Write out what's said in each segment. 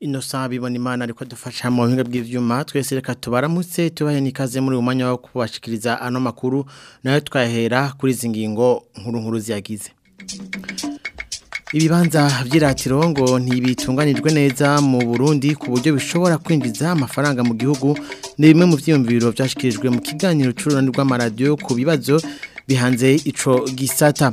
ino saa bibona imana ariko dufasha mu buhinga bw'ibyuma twese reka tubaramutse tubahe n'ikaze muri uyu mwanya wo kubashikiriza ano makuru nayo twahera kuri izi ngingo nkuru nkuru ziyagize ibibanza by'iratiro ngo ntibitunganijwe neza mu burundi ku buryo bishobora kwinjiza amafaranga mu gihugu ni bimwe mu byiyumviro byashyikirijwe mu kiganiro cy'uruhande rw'amaradiyo ku bibazo bihanze icyo gisata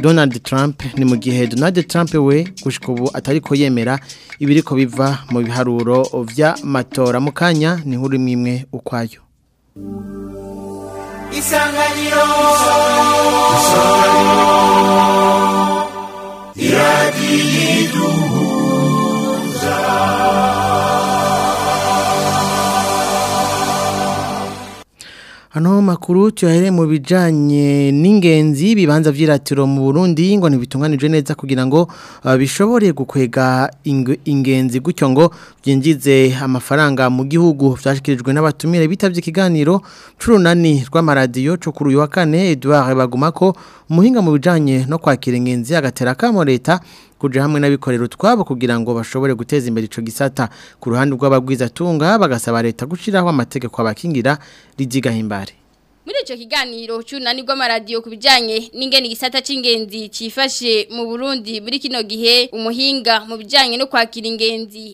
Donald Trump ni mu gihe Donald Trump we gushika ubu atari ko yemera ibiriko biva mu biharuro vy'amatora matora mukanya ni nkuru imwe ukwayo Isanganiro Isanganiro Iradi yiduhu Hano makuru tuyahere mu bijanye n'ingenzi bibanza vy'iratiro mu Burundi ngo nibitunganije neza kugira ngo uh, bishobore gukwega ingenzi gutyo ngo byinjize amafaranga mu gihugu vyashikirijwe n'abatumire bitavye ikiganiro curunani rw'amaradiyo cyo kuri uyu wa kane Edouard Bagumako muhinga mu bijanye no kwakira ingenzi agatera kamo leta kuja hamwe n'abikorera utwabo kugira ngo bashobore guteza imbere ico gisata ku ruhande rw'abagwiza tunga bagasaba leta gushiraho amategeko abakingira rizigahimbare muri icyo kiganiro cy'unani rw'amaradiyo ku bijyanye n'ingeni igisata cy'ingenzi cyifashe mu burundi muri kino gihe umuhinga mu bijyanye no kwakira ingenzi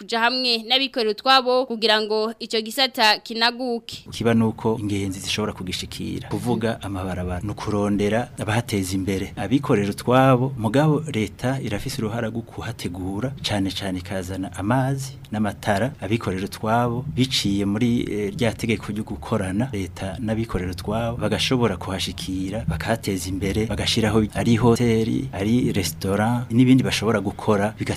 kujya hamwe n'abikorera utwabo kugira ngo icyo gisata kinagu kivuki kiba nuko ingenzi zishobora kugishikira kuvuga amabarabara no kurondera abahateza imbere abikorera utwabo mugabo leta irafise uruhara rwo kuhategura cyane cyane ikazana amazi n'amatara abikorera utwabo biciye muri eh, rya tegeko ryo gukorana leta n'abikorera utwabo bagashobora kuhashikira bakahateza imbere bagashiraho ari hoteli ari restaurant n'ibindi bashobora gukora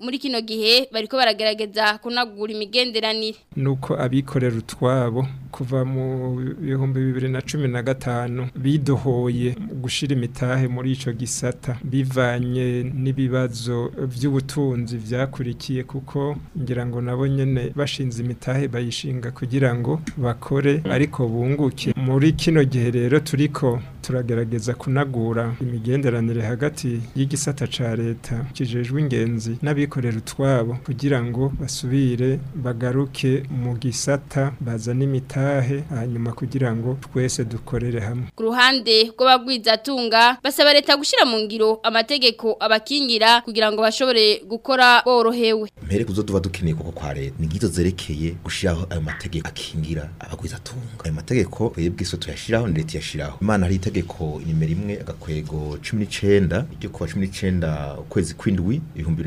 muri kino gihe bariko baragerageza kunagura imigenderanire nuko abikorera utwabo kuva mu bihumbi bibiri na cumi na gatanu bidohoye gushira imitahe muri icyo gisata bivanye n'ibibazo by'ubutunzi byakurikiye kuko ngira ngo nabo nyene bashinze imitahe bayishinga kugira ngo bakore ariko bunguke muri kino gihe rero turiko turagerageza kunagura imigenderanire hagati y'igisata ca leta kijejwe ingenzi n'abikorera utwabo kugira ngo basubire bagaruke mu gisata bazane imitahe hanyuma kugira ngo twese dukorere hamwe ku ruhande rw'aba tunga basaba leta gushira mu ngiro amategeko abakingira kugira ngo bashobore gukora borohewe mpere kuzo tuva dukeneye kuko kwa leta ni ngizo zerekeye gushiraho ayo mategeko akingira tunga ayo mategeko twebwe bwiso tuyashiraho ni leta iyashyiraho imana hari itegeko inimero imwe agakwego 19 ryo kwa 19 kwezi ukwezi kw'indwi ibihumbi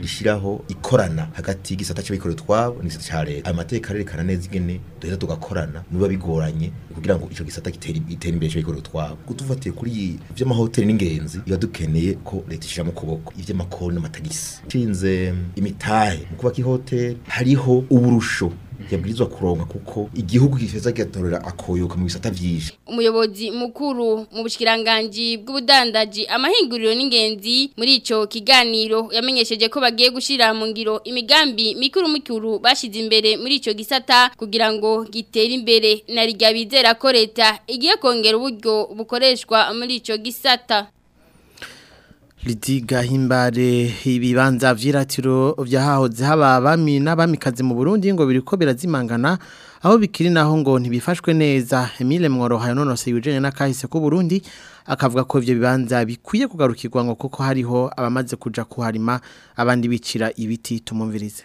rishiraho ikorana hagati y'igisata cy'abikorera utwabo ni cya leta ayo mategeko arerekana neza ingene duheza tugakorana niba bigoranye kugira ngo icyo gisata gitere imbere cy'abikorera twabo gutufatiye kuri iby'amahoteli n'ingenzi biba dukeneye ko leta ishyiramo ukuboko iby'amakoni n'amatagisi nshinze imitahe mu kubaka ihoteli hariho uburusho yabwirizwa kuronka kuko igihugu gifeza kigatorera akoyoka mu bisata byinshi umuyobozi mukuru mu bushikiranganje bw'ubudandaji amahinguriro n'ingenzi muri ico kiganiro yamenyesheje ko bagiye gushira mu ngiro imigambi mikuru mikuru bashize imbere muri ico gisata kugira ngo gitere imbere na rijya bizera ko leta igiye kongera uburyo bukoreshwa muri ico gisata ridiga himbare ibibanza vyiratiro vyahahoze haba abami n'abamikazi mu Burundi ngo biriko birazimangana aho bikiri naho ngo ntibifashwe neza Emile Mworoha yanonose yujanye n'akahise ku Burundi akavuga ko ivyo bibanza bikwiye kugarukirwa ngo kuko hariho abamaze kuja kuharima abandi bicira ibiti tumumvirize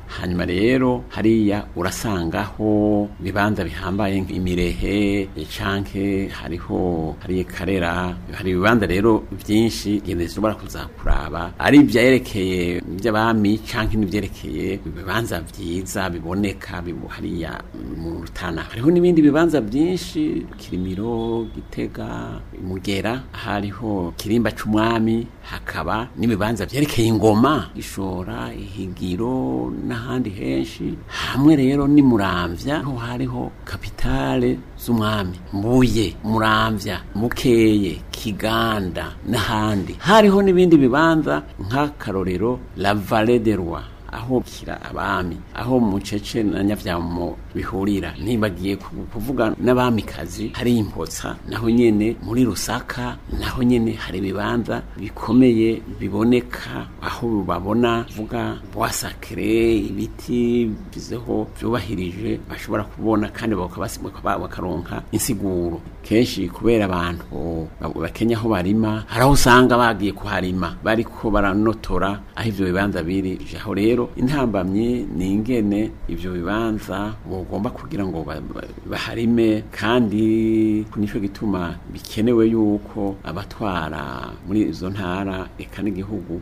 hanyuma rero hariya urasangaho ibibanza bihambaye nk'imirehe canke hariho hariye karera hari ibibanza rero byinshi genda zishobora kuzakuraba ari ibyerekeye by'abami canke n'ibyerekeye ibibanza byiza biboneka hariya mu rutana hariho n'ibindi bibanza byinshi kirimiro gitega mugera hariho kirimba c'umwami hakaba n'ibibanza byerekeye ingoma ishora ihigiro na n'ahandi henshi hamwe rero ni muramvya ho hariho kapitale z'umwami mbuye muramvya mukeye kiganda n'ahandi hariho n'ibindi bibanza nk'akarorero la vale de roi aho kira abami aho mucece na nyabyamo bihurira ntibagiye kuvuga n'abamikazi hari impotsa naho nyene muri rusaka naho nyene hari ibibanza bikomeye biboneka aho babona vuga wasakire ibiti bizeho byubahirije bashobora kubona kandi bakaronka insiguro kenshi kubera abantu bakenya aho barima hari aho usanga bagiye kuharima bariko baranotora aho ivyo bibanza biri aho rero rero intambamyi ni ingene ivyo bibanza bogomba kugira ngo baharime kandi nico gituma bikenewe yuko abatwara muri izo ntara eka n'igihugu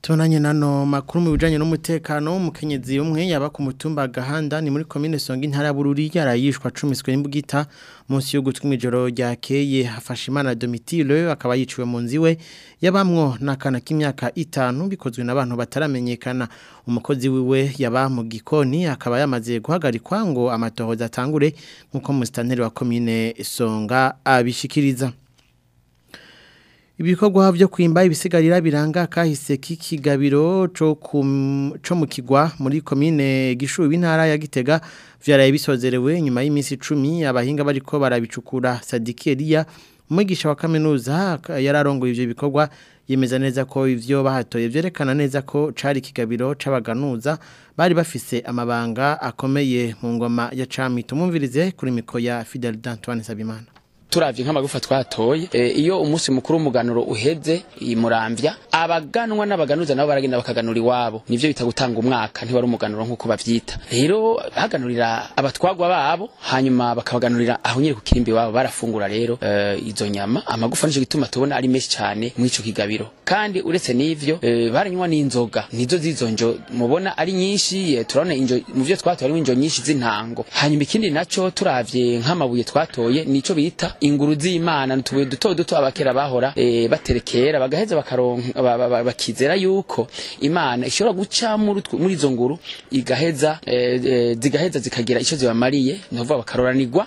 Tunanye nano makuru mu bijanye n'umutekano umukenyezi umwe yaba ku mutumba gahanda ni muri commune Songa intara bururi yarayishwa cumiswe n'imbugita munsi yo gutwa ijoro ryakeye hafashe imana Domitile akaba yiciwe mu nziwe yabamwo nakana k'imyaka itanu bikozwe n'abantu bataramenyekana umukozi wiwe yaba mu gikoni akaba yamaze guhagarikwa ngo amatohoza atangure nkuko mustanteri wa commune Songa abishikiriza ibikorwa byo kwimba ibisigarira biranga kahise k'ikigabiro cyo mu kigwa muri komine gishubi intara ya gitega byaraye bisozerewe nyuma y'iminsi icumi abahinga bari ko barabicukura sadikeriya umugisha wa kaminuza yararongoye ibyo bikorwa yemeza neza ko ibyo bahatoye byerekana neza ko cari kigabiro c'abaganuza bari bafise amabanga akomeye mu ngoma ya camita umwumvirize kuri miko ya fidel d'antoine sabimana turavye nk'amagufa twatoye e, iyo umunsi mukuru w'umuganuro uheze imurambya abaganwa n'abaganuza nabo baragenda bakaganura iwabo nivyo bita gutanga umwaka ntibari umuganuro nk'uko bavyita rero haganurira abatwagwa babo hanyuma bakabaganurira aho nyiri kukimbi wabo barafungura rero e, izo nyama amagufa nico gituma tubona ari menshi cane mw'ico kigabiro kandi uretse n'ivyo e, baranywa n'inzoga nizo zizo njo mubona ari nyinshi turabona injo muvyo twatoye injo nyinshi z'intango hanyuma ikindi naco turavye nk'amabuye twatoye nicyo bita inguru z'imana tubuye duto duto abakera bahora eh, baterekera bagaheza bakizera yuko imana ishobora guca muri izo nguru igaheza eh, eh, zigaheza zikagira icyo zibamariye ni ukuvuga bakaroranirwa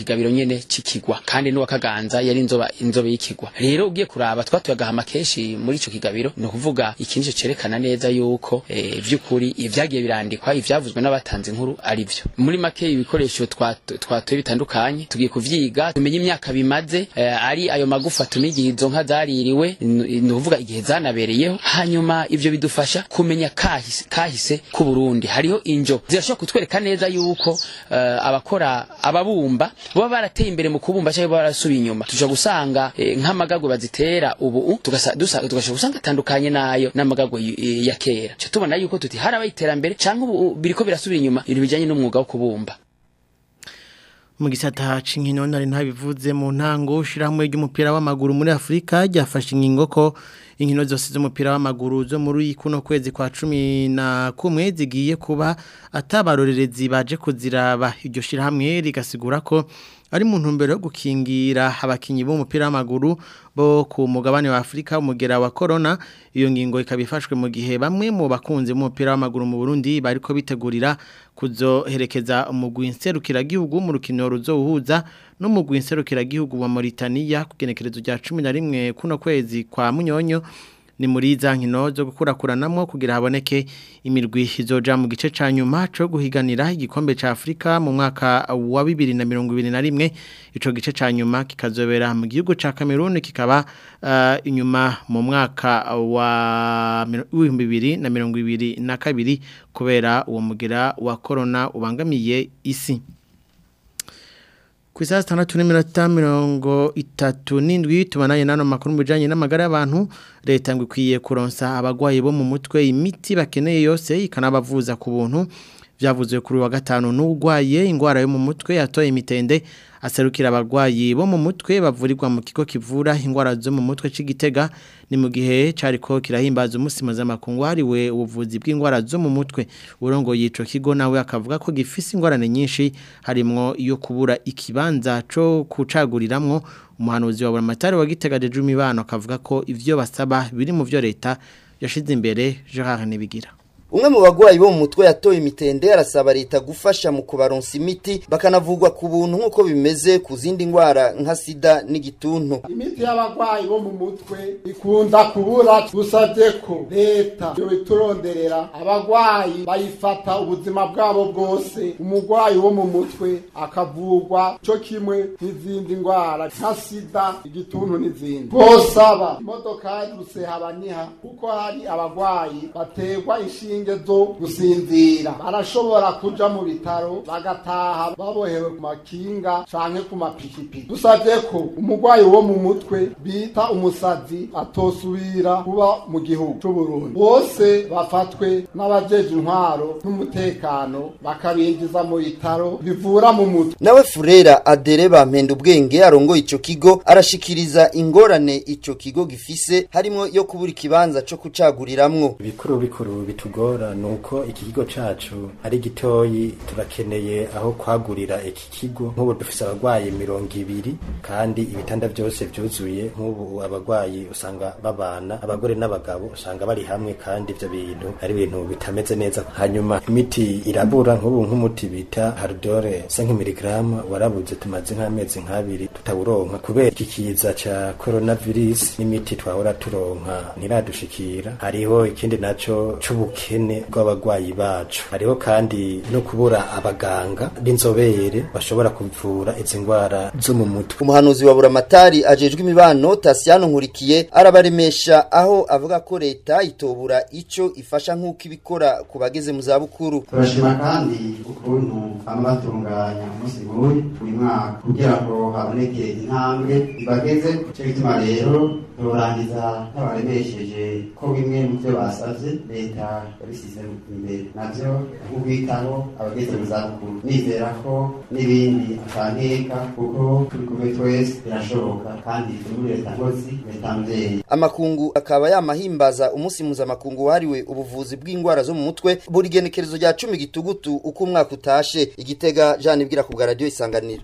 kigabiro nyene kikigwa kandi n’uwa Kaganza yari inzoba inzobe y'ikigwa rero ugiye kuraba twatuye agahama kenshi muri icyo kigabiro ni ukuvuga ikintu cerekana neza yuko e, by'ukuri ibyagiye birandikwa ibyavuzwe n'abatanze inkuru ari byo muri make ibikoresho twatuye bitandukanye tugiye kubyiga tumenye imyaka bimaze eh, ari ayo magufa tumenye igihe izo nka zaririwe ni ukuvuga igihe zanabereyeho hanyuma ibyo bidufasha kumenya kahise, kahise ku Burundi hariho injo zirashobora kutwereka neza yuko eh, abakora ababumba baba barateye imbere mu kubumba cyangwa barasubiye inyuma tuja gusanga eh, bazitera ubu tugashobora gusanga atandukanye nayo n'amagago ya kera tubona yuko tuti harabaye iterambere cyangwa ubu biriko birasubira inyuma ibintu bijyanye n'umwuga wo kubumba mu gisata cy'inkino nari ntabivuze mu ntango ushyirahamwe ry'umupira w'amaguru muri afurika ryafashe inkingo ko inkino zose z'umupira w'amaguru zo muri kuno kwezi kwa cumi na kumwe zigiye kuba atabarorerezi baje kuziraba iryo shyirahamwe rigasigura ko bari mu ntumbero yo gukingira abakinnyi b'umupira w'amaguru bo ku mugabane wa Afrika umugera wa corona iyo ngingo ikaba mu gihe bamwe mu bakunze umupira w'amaguru mu Burundi bariko bitegurira kuzoherekeza umugwi nserukiragihugu mu rukino ruzohuza no mu mugwi nserukiragihugu wa Mauritania kugenekerezo rya 11 kuno kwezi kwa Munyonyo ni muri za zo gukurakuranamo kugira haboneke imirwi izoja mu gice ca nyuma cyo guhiganira igikombe cya’ Afrika mu mwaka wa 2021 ico gice ca nyuma kikazobera mu gihugu ca Cameroon kikaba uh, inyuma mu mwaka wa 2022 kubera uwo mugira wa corona ubangamiye isi ku isaha zitandatu mirongo itatu n'indwi tubananye n'ano makuru mu bijyanye n'amagara y'abantu leta ngo ikwiye kuronsa abarwayi bo mu mutwe imiti bakeneye yose ikanabavuza ku buntu byavuze kuri wa gatanu n'urwaye indwara yo mu mutwe yatoye imitende aserukira abagwayi bo mu mutwe bavurirwa mu kigo kivura ingwara zo mu mutwe c'igitega ni mu gihe cariko kirahimbaza umusima z'amakungu hariwe ubuvuzi bw'ingwara zo mu mutwe urongo yico kigo nawe akavuga ko gifise ingorane nyinshi harimo iyo kubura ikibanza co kucaguriramwo umuhanuzi wa buramatari wa gitega deje imibano akavuga ko ivyo basaba biri mu vyo leta yashize imbere Gerard Nibigira umwe mu barwayi bo mu mutwe yatoye imitende arasaba leta gufasha mu kubaronsa imiti bakanavugwa ku buntu nk'uko bimeze ku zindi ndwara nka sida n'igituntu imiti y'abarwayi bo mu mutwe ikunda kubura dusabye ko leta ituronderera abarwayi bayifata ubuzima bwabo bwose umurwayi wo mu mutwe akavugwa cyo kimwe n'izindi ndwara nka sida igituntu n'izindi bosaba imodokari rusehabaniha kuko hari abarwayi baterwa inshinge inshinge zo gusinzira barashobora kuja mu bitaro bagataha babohewe ku makinga canke ku mapikipiki dusavye ko umurwayi wo mu mutwe bita umusazi atosubira kuba mu gihugu c'uburundi bose bafatwe n'abajeje intwaro n'umutekano bakabinjiza mu bitaro bivura mu mutwe nawe furera adere bampenda ubwenge arongoye icyo kigo arashikiriza ingorane icyo kigo gifise harimo yo kubura ikibanza cyo kucaguriramwo bikuru bikuru bitugora bitugora ni uko iki kigo cyacu ari gitoyi turakeneye aho kwagurira iki kigo nk'ubu dufise abarwayi mirongo ibiri kandi ibitanda byose byuzuye nk'ubu abarwayi usanga babana abagore n'abagabo usanga bari hamwe kandi ibyo bintu ari ibintu bitameze neza hanyuma imiti irabura nk'ubu nk'umuti bita hardore 5 mg warabuze tumaze nk'amezi nk'abiri tutawuronka kubera iki kiza ca coronavirus n'imiti twahora turonka ntiradushikira hariho ikindi naco c'ubukene ubukene bw'abarwayi bacu hariho kandi no kubura abaganga b'inzobere bashobora kuvura izi ndwara zo mu mutwe umuhanuzi wa buramatari ajejwe imibano tasiyano nkurikiye arabaremesha aho avuga ko leta itobura icyo ifasha nk'uko ibikora ku bageze mu zabukuru turashima kandi ukuntu abatunganya umunsi buri buri mwaka kugira ngo haboneke intambwe ibageze icyo gituma rero turangiza n'abaremesheje ko bimwe mu byo basabye leta wabishyize imbere nabyo nk'ubwitaho abageze mu zabukuru nizera ko n'ibindi atangeka kuko turi kumwe twese birashoboka kandi turi muri leta nkozi leta mbyeyi amakungu akaba yamahimbaza umunsi mpuzamakungu wahariwe ubuvuzi bw'indwara zo mu mutwe buri genekerezo rya cumi gitugutu uko umwaka utashe igitega jana ibwira ku bwa radiyo isanganiro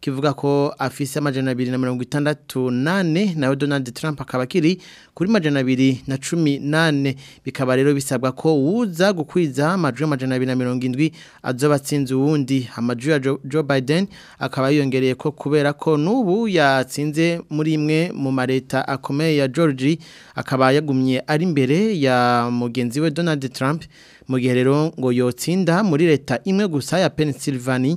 kivuga ko afise amajana abiri na mirongo itandatu nane nawe donald trump akaba akiri kuri majana na cumi nane bikaba rero bisabwa ko uza gukwiza amajwi y'amajana abiri na mirongo indwi azobatsinze uwundi amajwi ya Joe Biden akaba yiyongereye ko kubera ko n'ubu yatsinze muri imwe mu mareta akomeye ya georgie akaba yagumye ari imbere ya mugenzi we Donald Trump mu gihe rero ngo yotsinda muri leta imwe gusa ya Pennsylvania